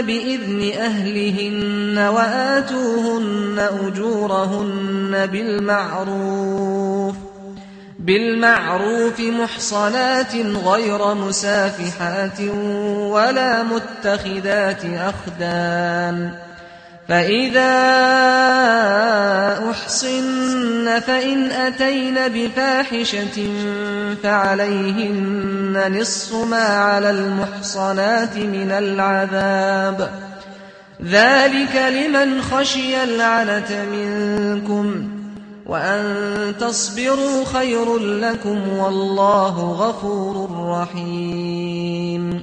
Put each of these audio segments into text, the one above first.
بإذن أهلهن وآتوهن أجورهن بالمعروف بالمعروف محصنات غير مسافحات ولا متخذات أخدان فإذا أحصن فإن أتين بفاحشة فعليهن نصف ما على المحصنات من العذاب ذلك لمن خشي العنة منكم وأن تصبروا خير لكم والله غفور رحيم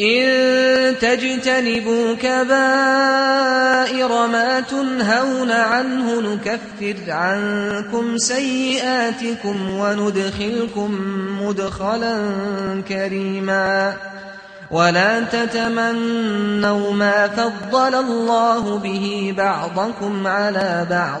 إن تجتنبوا كبائر ما تنهون عنه نكفر عنكم سيئاتكم وندخلكم مدخلا كريما ولا تتمنوا ما فضل الله به بعضكم على بعض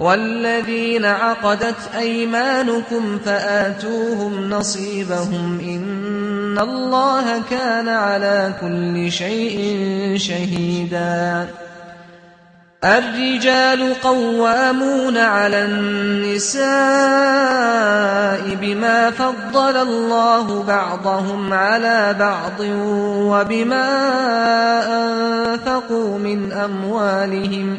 والذين عقدت أيمانكم فآتوهم نصيبهم إن الله كان على كل شيء شهيدا الرجال قوامون على النساء بما فضل الله بعضهم على بعض وبما أنفقوا من أموالهم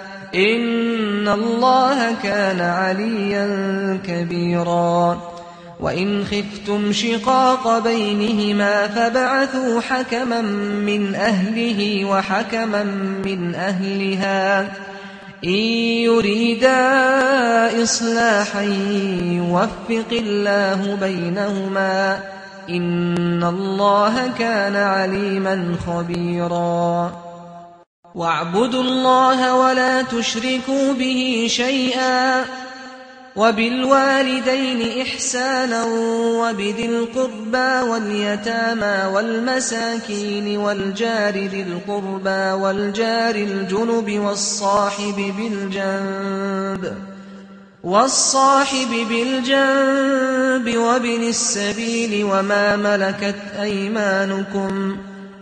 إن الله كان عليا كبيرا وإن خفتم شقاق بينهما فبعثوا حكما من أهله وحكما من أهلها إن يريدا إصلاحا يوفق الله بينهما إن الله كان عليما خبيرا واعبدوا الله ولا تشركوا به شيئا وبالوالدين إحسانا وبذي القربى واليتامى والمساكين والجار ذي القربى والجار الجنب والصاحب بالجنب والصاحب بالجنب وابن السبيل وما ملكت أيمانكم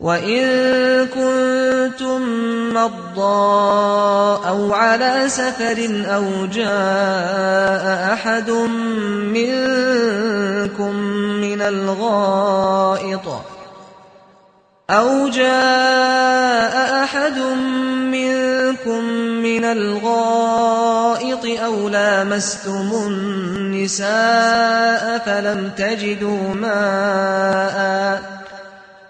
وإن كنتم مرضى أو على سفر أو جاء أحد منكم من الغائط أو جاء أحد منكم من الغائط أو لامستم النساء فلم تجدوا ماءً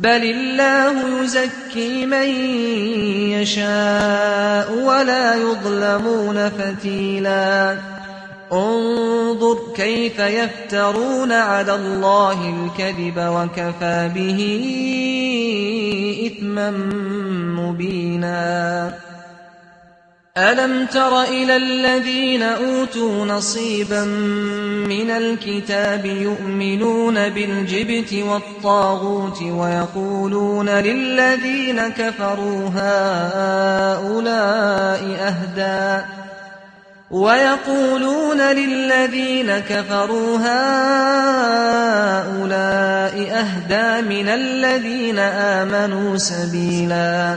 بل الله يزكي من يشاء ولا يظلمون فتيلا انظر كيف يفترون على الله الكذب وكفى به إثما مبينا ألم تر إلى الذين أوتوا نصيبا من الكتاب يؤمنون بالجبت والطاغوت ويقولون للذين كفروا هؤلاء أهدى ويقولون للذين كفروا هؤلاء أهدى من الذين آمنوا سبيلا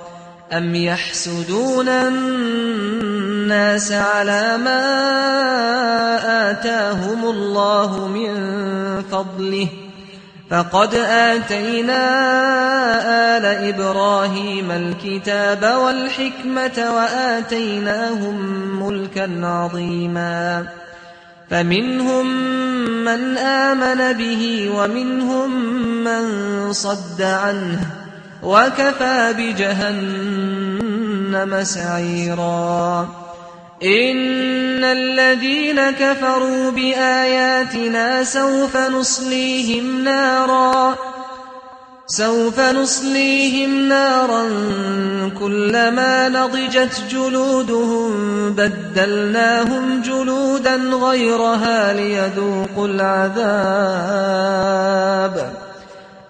أم يحسدون الناس على ما آتاهم الله من فضله فقد آتينا آل إبراهيم الكتاب والحكمة وآتيناهم ملكا عظيما فمنهم من آمن به ومنهم من صد عنه وكفى بجهنم سعيرا. إن الذين كفروا بآياتنا سوف نصليهم نارا سوف نصليهم نارا كلما نضجت جلودهم بدلناهم جلودا غيرها ليذوقوا العذاب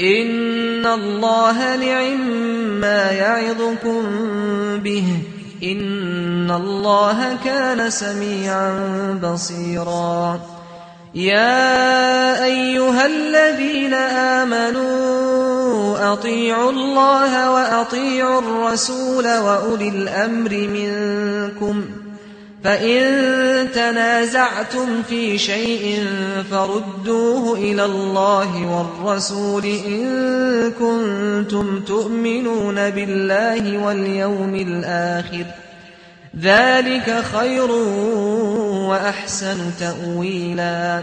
إن الله نعم ما يعظكم به إن الله كان سميعا بصيرا. يا أيها الذين آمنوا أطيعوا الله وأطيعوا الرسول وأولي الأمر منكم فإن تنازعتم في شيء فردوه إلى الله والرسول إن كنتم تؤمنون بالله واليوم الآخر ذلك خير وأحسن تأويلا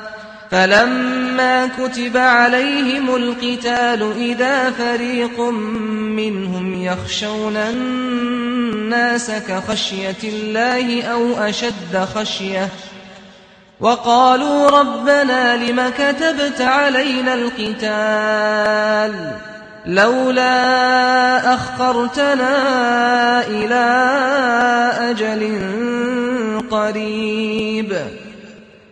فلما كتب عليهم القتال إذا فريق منهم يخشون الناس كخشية الله أو أشد خشية وقالوا ربنا لم كتبت علينا القتال لولا أخرتنا إلى أجل قريب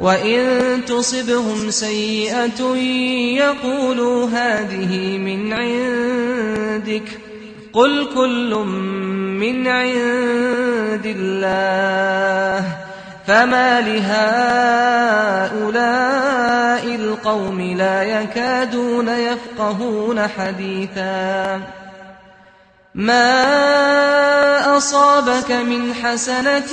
وإن تصبهم سيئة يقولوا هذه من عندك قل كل من عند الله فما لهؤلاء القوم لا يكادون يفقهون حديثا ما أصابك من حسنة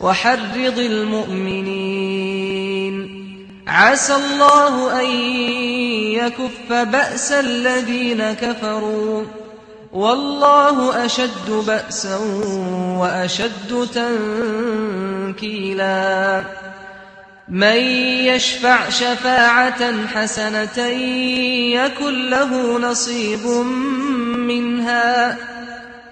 وحرض المؤمنين. عسى الله أن يكف بأس الذين كفروا. والله أشد بأسا وأشد تنكيلا. من يشفع شفاعة حسنة يكن له نصيب منها.